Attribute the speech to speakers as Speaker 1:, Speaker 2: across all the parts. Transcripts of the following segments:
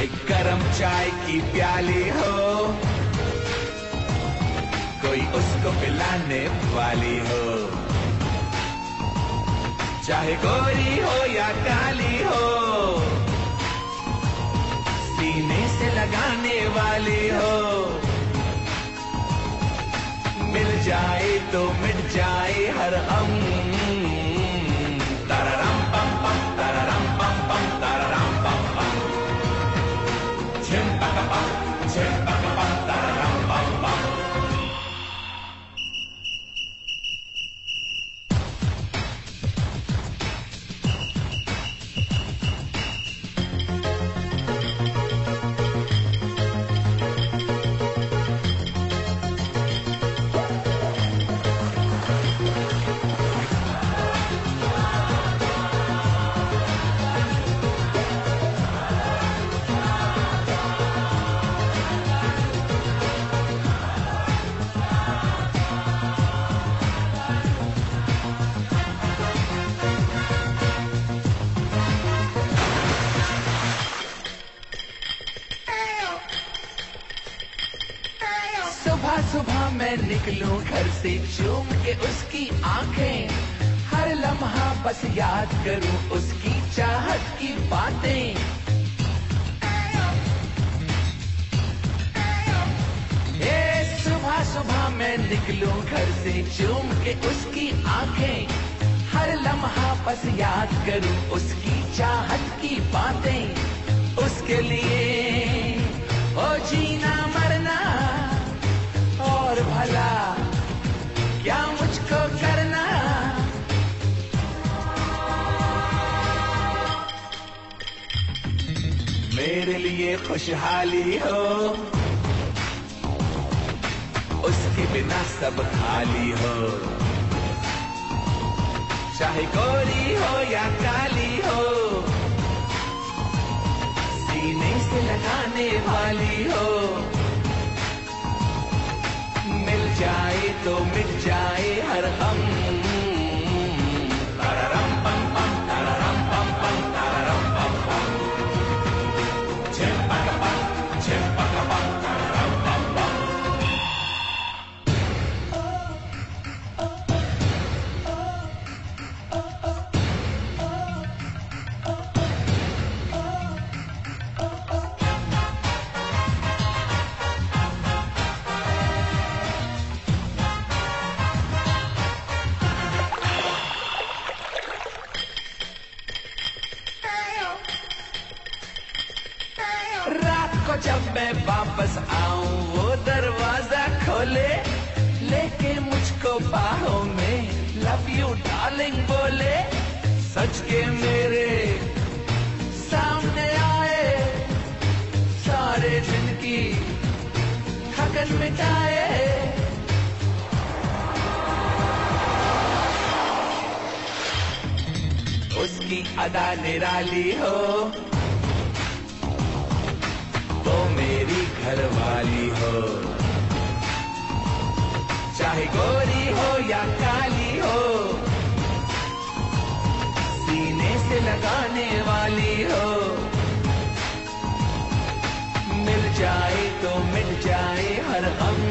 Speaker 1: एक गरम चाय की प्याली हो। कोई उसको पिलाने वाली हो। चाहे गोरी हो या काली हो, सीने से लगाने वाली हो। मिल जाए तो मिट जाए हर झिम पक मैं निकलूं घर से चूम के उसकी आँखें। हर लम्हा बस याद करूँ उसकी चाहत की बातें। सुबह मैं निकलूं घर से चूम के उसकी आँखें। हर लम्हा बस याद करूँ उसकी चाहत की बातें। उसके लिए खुशहाली हो। उसके बिना सब खाली हो। चाहे गोरी हो या काली हो, सीने से लगाने वाली हो। मिल जाए तो मिट जाए हर गम जब मैं वापस आऊँ, वो दरवाज़ा खोले, लेके मुझको बाहों में लव यू डार्लिंग बोले। सच के मेरे सामने आए, सारे दिन की थकन मिटाए। उसकी अदा निराली हो मेरी घरवाली हो। चाहे गोरी हो या काली हो, सीने से लगाने वाली हो। मिल जाए तो मिट जाए हर पक पम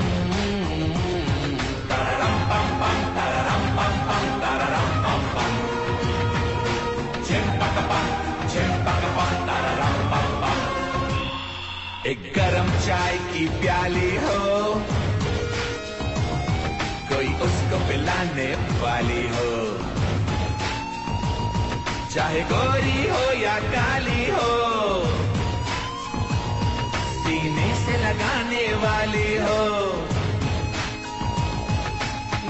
Speaker 1: एक गरम चाय की प्याली हो। कोई उसको पिलाने वाली हो। चाहे गोरी हो या काली हो, सीने से लगाने वाली हो।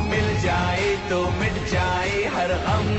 Speaker 1: मिल जाए तो मिट जाए हर गम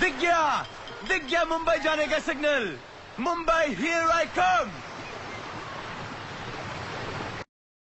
Speaker 1: दिख गया
Speaker 2: दिख गया मुंबई जाने का signal. Mumbai here I come